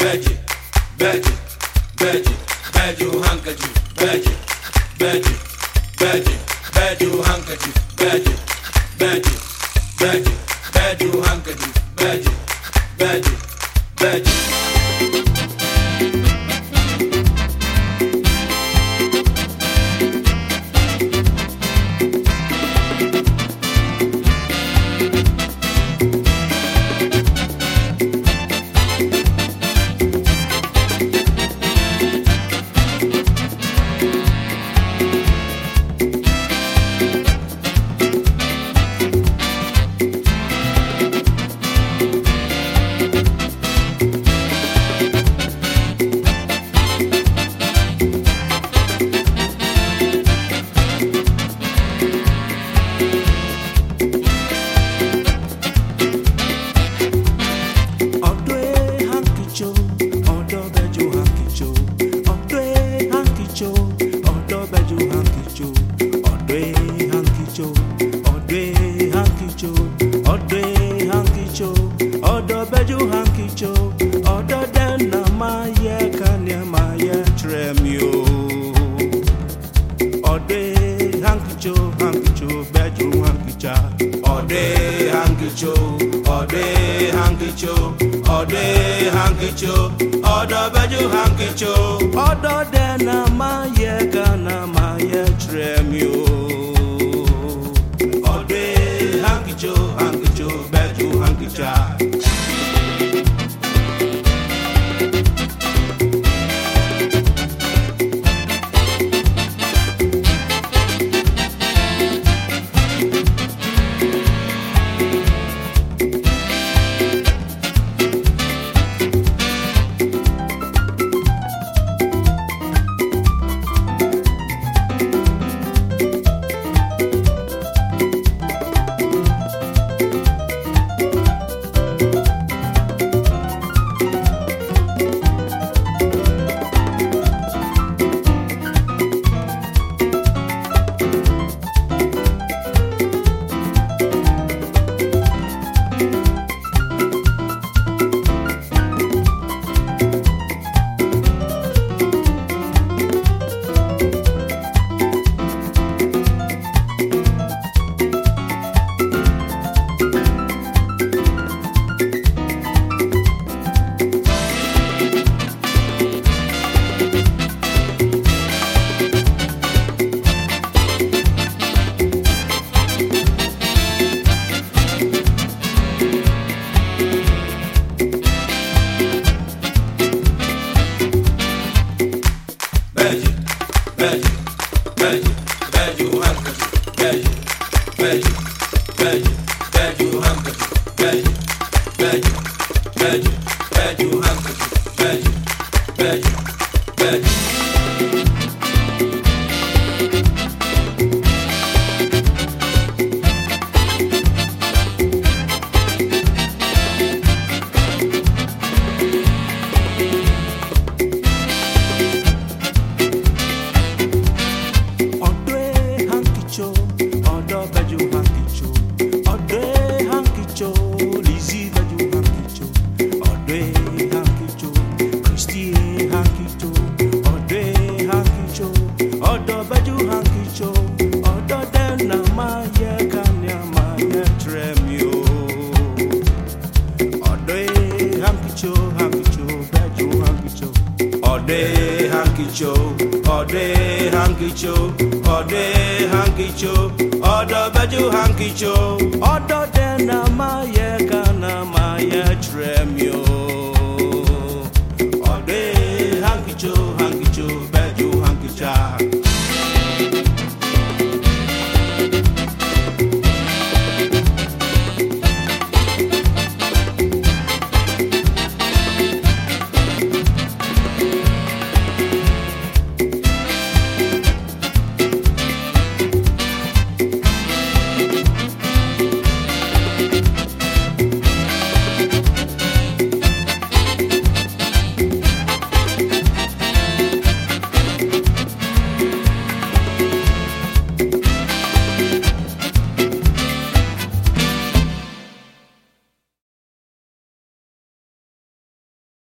magic, magic, magic, bad you handkerchief, magic, magic, magic, bad you handkerchief, magic, magic, magic. Abidjan. All day Ode all day hankicho, all day hankicho, baju hankicho, all the dena mayo. Bad. ọdẹ hankicho ọdẹ hankicho ọdọ bẹjú hankicho ọdọ dẹ na máa yẹ ká na máa yẹ trẹ mi o.